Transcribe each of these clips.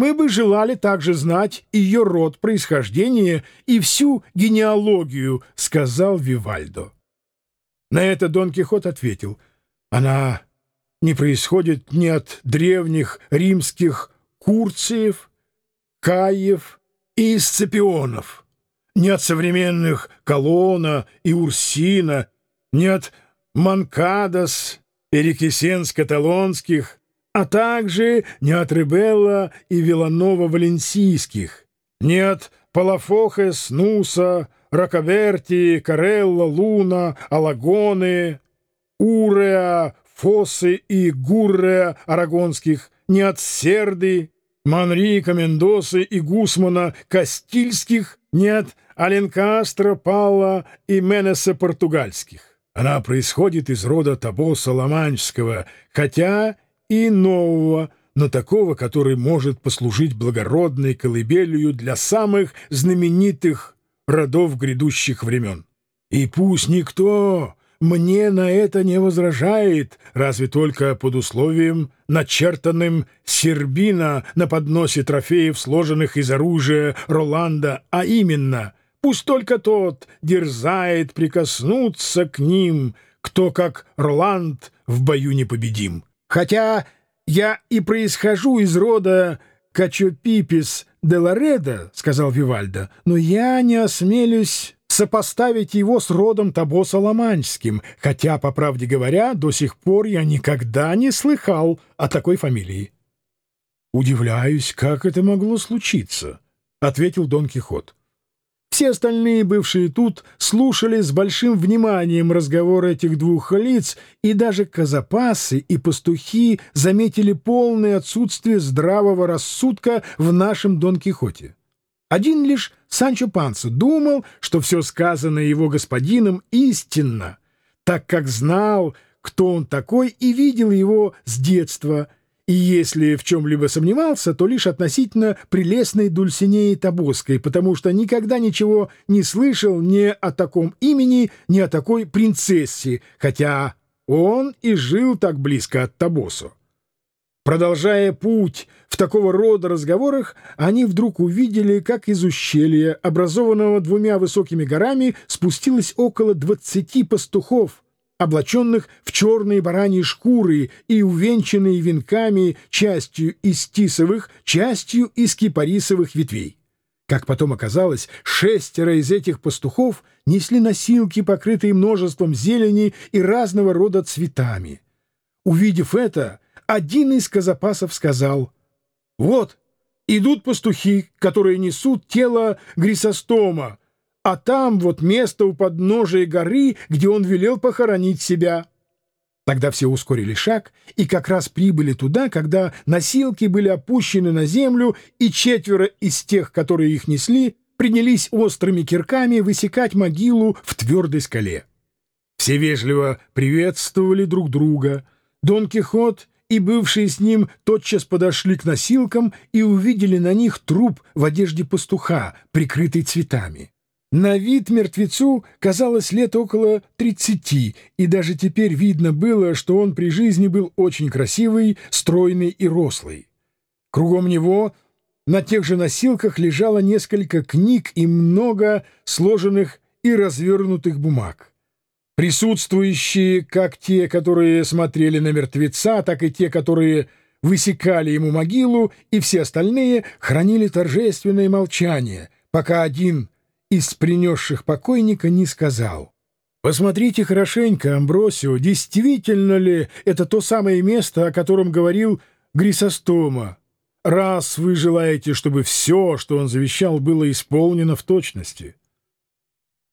мы бы желали также знать ее род происхождения и всю генеалогию», — сказал Вивальдо. На это Дон Кихот ответил, «Она не происходит ни от древних римских курциев, каев и сципионов, ни от современных Колона и Урсина, ни от Манкадос и Рикесенс-каталонских, а также не от Ребелла и Виланова-Валенсийских, не от Палафохес, Нуса, Рокаверти, Карелла, Луна, Алагоны, Уреа, Фосы и Гурреа арагонских, не от Серды, Манрика, Мендосы и Гусмана Кастильских, не от Аленкастро, Палла и Менеса португальских. Она происходит из рода Табоса Ламанчского, хотя и нового, но такого, который может послужить благородной колыбелью для самых знаменитых родов грядущих времен. И пусть никто мне на это не возражает, разве только под условием, начертанным Сербина на подносе трофеев, сложенных из оружия Роланда, а именно, пусть только тот дерзает прикоснуться к ним, кто, как Роланд, в бою непобедим. Хотя я и происхожу из рода Качопипис де Лоредо, — сказал Вивальдо, — но я не осмелюсь сопоставить его с родом Табоса Ломанчским, хотя, по правде говоря, до сих пор я никогда не слыхал о такой фамилии. — Удивляюсь, как это могло случиться, — ответил Дон Кихот. Все остальные, бывшие тут, слушали с большим вниманием разговор этих двух лиц, и даже казапасы и пастухи заметили полное отсутствие здравого рассудка в нашем Дон Кихоте. Один лишь Санчо Панса думал, что все сказанное его господином истинно, так как знал, кто он такой, и видел его с детства — и если в чем-либо сомневался, то лишь относительно прелестной Дульсинеи Табоской, потому что никогда ничего не слышал ни о таком имени, ни о такой принцессе, хотя он и жил так близко от Табосу. Продолжая путь в такого рода разговорах, они вдруг увидели, как из ущелья, образованного двумя высокими горами, спустилось около двадцати пастухов — облаченных в черные бараньи шкуры и увенчанные венками частью из тисовых, частью из кипарисовых ветвей. Как потом оказалось, шестеро из этих пастухов несли носилки, покрытые множеством зелени и разного рода цветами. Увидев это, один из казапасов сказал, «Вот, идут пастухи, которые несут тело Грисостома, а там вот место у подножия горы, где он велел похоронить себя. Тогда все ускорили шаг и как раз прибыли туда, когда носилки были опущены на землю, и четверо из тех, которые их несли, принялись острыми кирками высекать могилу в твердой скале. Все вежливо приветствовали друг друга. Дон Кихот и бывшие с ним тотчас подошли к носилкам и увидели на них труп в одежде пастуха, прикрытый цветами. На вид мертвецу казалось лет около тридцати, и даже теперь видно было, что он при жизни был очень красивый, стройный и рослый. Кругом него на тех же носилках лежало несколько книг и много сложенных и развернутых бумаг. Присутствующие, как те, которые смотрели на мертвеца, так и те, которые высекали ему могилу, и все остальные хранили торжественное молчание, пока один из принесших покойника не сказал. «Посмотрите хорошенько, Амбросио, действительно ли это то самое место, о котором говорил Грисостома, раз вы желаете, чтобы все, что он завещал, было исполнено в точности?»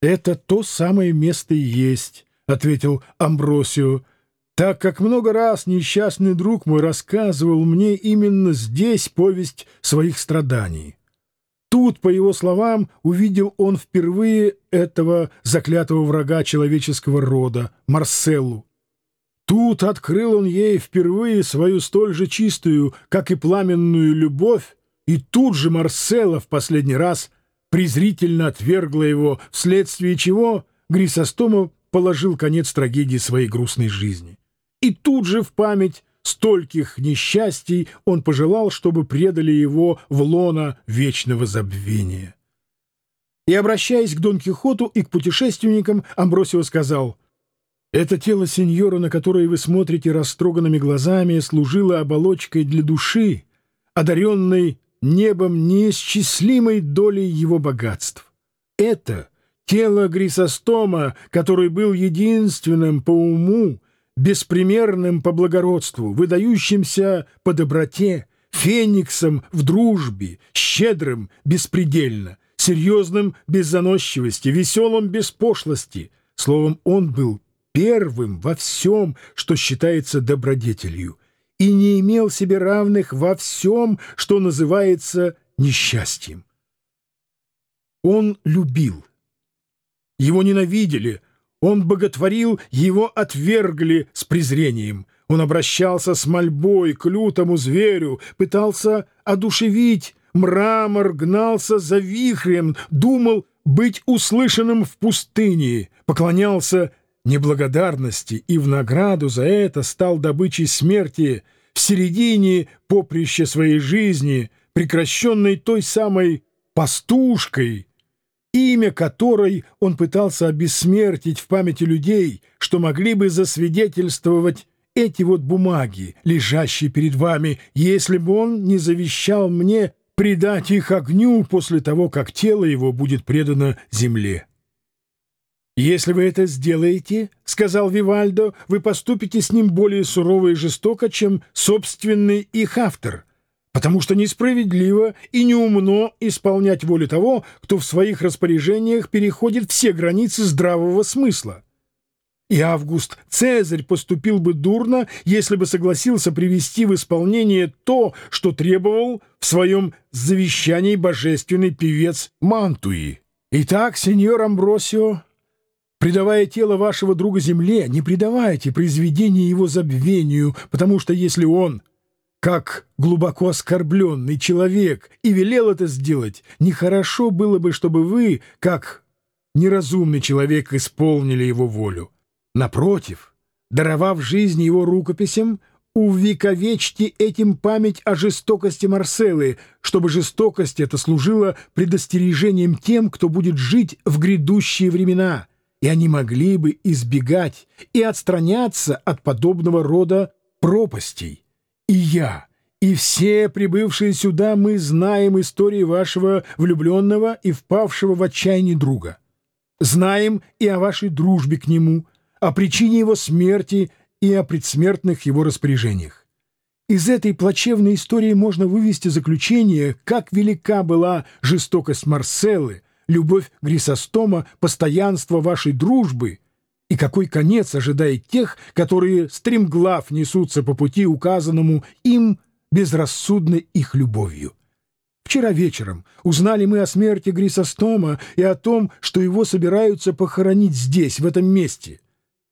«Это то самое место и есть», — ответил Амбросио, «так как много раз несчастный друг мой рассказывал мне именно здесь повесть своих страданий». Тут, по его словам, увидел он впервые этого заклятого врага человеческого рода, Марселлу. Тут открыл он ей впервые свою столь же чистую, как и пламенную любовь, и тут же Марселла в последний раз презрительно отвергла его, вследствие чего Грисостома положил конец трагедии своей грустной жизни. И тут же в память стольких несчастий он пожелал, чтобы предали его в лона вечного забвения. И, обращаясь к Дон Кихоту и к путешественникам, Амбросио сказал, «Это тело сеньора, на которое вы смотрите растроганными глазами, служило оболочкой для души, одаренной небом неисчислимой долей его богатств. Это тело Грисостома, который был единственным по уму, беспримерным по благородству, выдающимся по доброте, фениксом в дружбе, щедрым беспредельно, серьезным без заносчивости, веселым без пошлости. Словом, он был первым во всем, что считается добродетелью, и не имел себе равных во всем, что называется несчастьем. Он любил. Его ненавидели, он боготворил, его отвергли с презрением. Он обращался с мольбой к лютому зверю, пытался одушевить, мрамор гнался за вихрем, думал быть услышанным в пустыне, поклонялся неблагодарности и в награду за это стал добычей смерти в середине поприща своей жизни, прекращенной той самой пастушкой, имя которой он пытался обессмертить в памяти людей, что могли бы засвидетельствовать эти вот бумаги, лежащие перед вами, если бы он не завещал мне предать их огню после того, как тело его будет предано земле. «Если вы это сделаете, — сказал Вивальдо, — вы поступите с ним более сурово и жестоко, чем собственный их автор, потому что несправедливо и неумно исполнять волю того, кто в своих распоряжениях переходит все границы здравого смысла. И Август Цезарь поступил бы дурно, если бы согласился привести в исполнение то, что требовал в своем завещании божественный певец Мантуи. Итак, сеньор Амбросио, предавая тело вашего друга земле, не предавайте произведение его забвению, потому что если он как глубоко оскорбленный человек, и велел это сделать, нехорошо было бы, чтобы вы, как неразумный человек, исполнили его волю. Напротив, даровав жизнь его рукописям, увековечьте этим память о жестокости Марселы, чтобы жестокость эта служила предостережением тем, кто будет жить в грядущие времена, и они могли бы избегать и отстраняться от подобного рода пропастей. И я, и все прибывшие сюда мы знаем истории вашего влюбленного и впавшего в отчаяние друга. Знаем и о вашей дружбе к нему, о причине его смерти и о предсмертных его распоряжениях. Из этой плачевной истории можно вывести заключение, как велика была жестокость Марселы, любовь Грисостома, постоянство вашей дружбы — и какой конец ожидает тех, которые стремглав несутся по пути, указанному им безрассудной их любовью. Вчера вечером узнали мы о смерти Грисостома и о том, что его собираются похоронить здесь, в этом месте.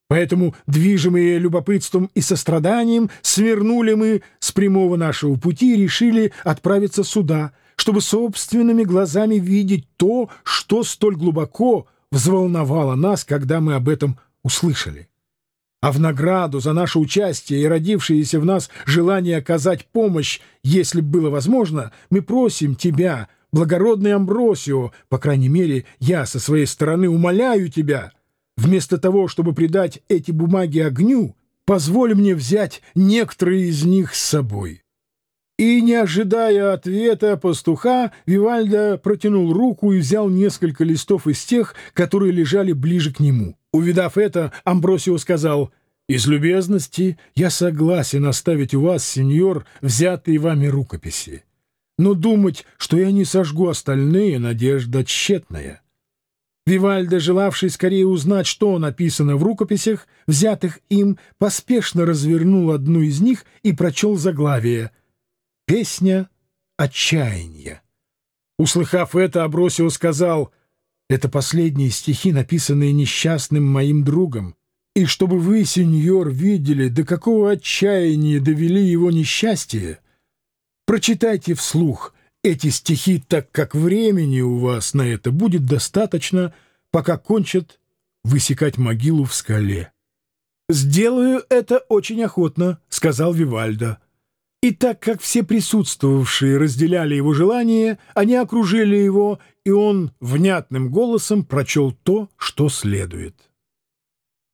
Поэтому, движимые любопытством и состраданием, свернули мы с прямого нашего пути и решили отправиться сюда, чтобы собственными глазами видеть то, что столь глубоко взволновало нас, когда мы об этом услышали. А в награду за наше участие и родившееся в нас желание оказать помощь, если было возможно, мы просим тебя, благородный Амбросио, по крайней мере, я со своей стороны умоляю тебя, вместо того, чтобы придать эти бумаги огню, позволь мне взять некоторые из них с собой». И, не ожидая ответа пастуха, Вивальдо протянул руку и взял несколько листов из тех, которые лежали ближе к нему. Увидав это, Амбросио сказал, «Из любезности я согласен оставить у вас, сеньор, взятые вами рукописи. Но думать, что я не сожгу остальные, надежда тщетная». Вивальдо, желавший скорее узнать, что написано в рукописях, взятых им, поспешно развернул одну из них и прочел заглавие «Песня отчаяния». Услыхав это, Абросио сказал — это последние стихи, написанные несчастным моим другом. И чтобы вы, сеньор, видели, до какого отчаяния довели его несчастье, прочитайте вслух эти стихи, так как времени у вас на это будет достаточно, пока кончат высекать могилу в скале. «Сделаю это очень охотно», — сказал Вивальдо. И так как все присутствовавшие разделяли его желание, они окружили его, и он внятным голосом прочел то, что следует.